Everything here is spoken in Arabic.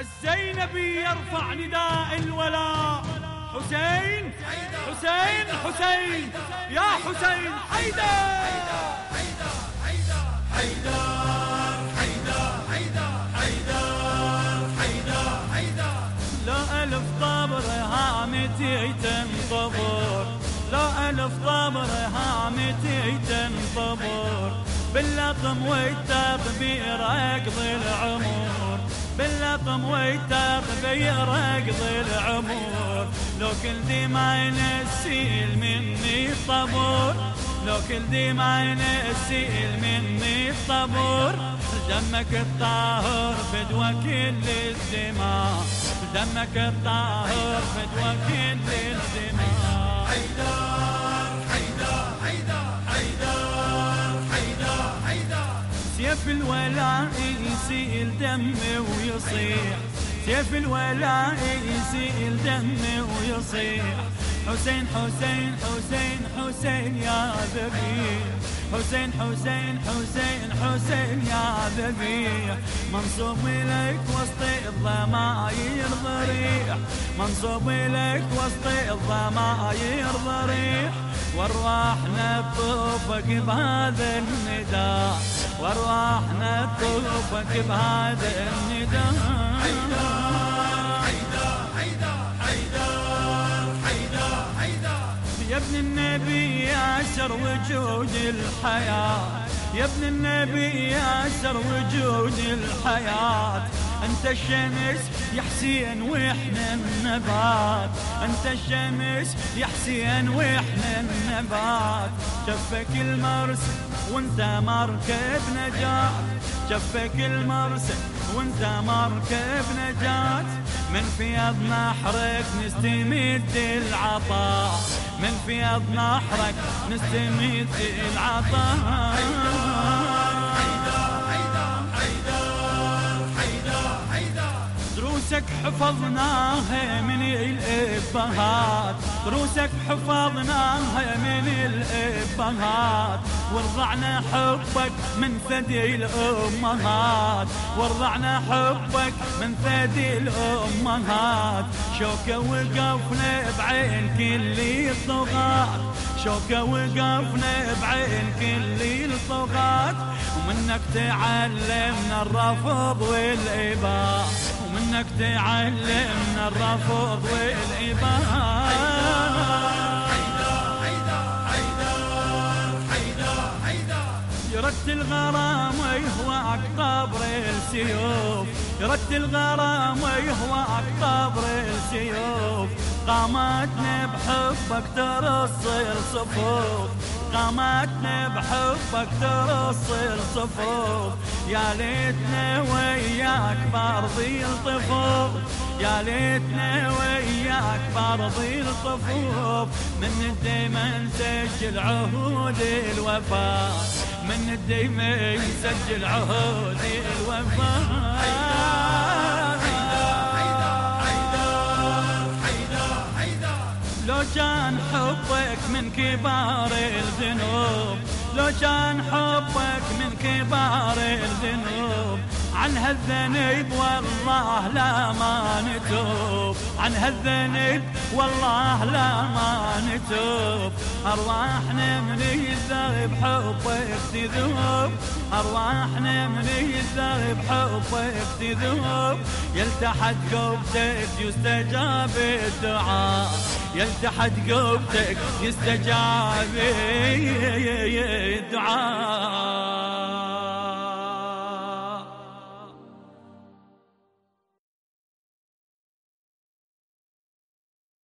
الزينبي يرفع نداء الولاء. حسين حسين حسين. يا حسين حيدر. حيدر حيدر حيدر حيدر حيدر حيدر لا ألف طبر هامتي تنطبر لا ألف طبر هامتي تنطبر باللطم والتطبير أقضي العمر. باللطم والتطبير أقضي العمر لو كل ذي ما ينسيل مني الطبور لو كل ذي ما ينسيل مني الطبور دمك الطاهر فدوى كل الدماء. دمك الطاهر فدوى كل الدماء سيف الولاء يسيل دم ويصيح. سيف الولاء يسيل دم ويصيح. حسين حسين حسين حسين يا ذبيح. حسين حسين حسين حسين يا ذبيح. منصوب لك وسط الضماير ضريح. منصوب لك وسط الضماير ضريح. وارواحنا بطوفك بهذا النداء. وارواحنا بطوفك بهذا النداء. يا ابن النبي يا شر وجود الحياة. يا ابن النبي يا شر وجود الحياة. أنت الشمس يا حسين وإحنا النبات. أنت الشمس يا حسين وإحنا النبات. شفك المرسل وانت مركب نجاة. شفك المرسل وانت مركب نجاة. من فيض نحرك نستمد العطاء. من فيض نحرك نستمد العطاء. دروسك حفظناها من الإبهات دروسك حفظناها من الإبهات. ورضعنا حبك من ثدي الأمهات ورضعنا حبك من ثدي الأمهات. شوكة وقفنا بعين كل الطغاة شوكة وقفنا بعين كل الطغاة ومنك تعلمنا الرفض والإباء. ومنك تعلمنا الرفض والإباء. يرد الغرام ويهواك قبر السيوف. يرد الغرام ويهواك قبر السيوف. قامتنا بحبك ترص الصفوف قامتنا بحبك ترص الصفوف يا ليتنا وياك برضي الطفوف. يا ليتنا وياك برضي الطفوف. من الديمة نسجل عهود الوفاء من الديمة نسجل عهود الوفاء كان حبك من كبار الذنوب لو كان حبك من كبار الذنوب. عن هالذنب والله لا ما نتوب. عن هالذنب والله لا ما نتوب. أرواحنا من الذهب حبك تذوب. أرواحنا من الذهب حبك تذوب. يلتحت قبتك يستجاب الدعاء. يلتحت قبتك يستجاب الدعاء.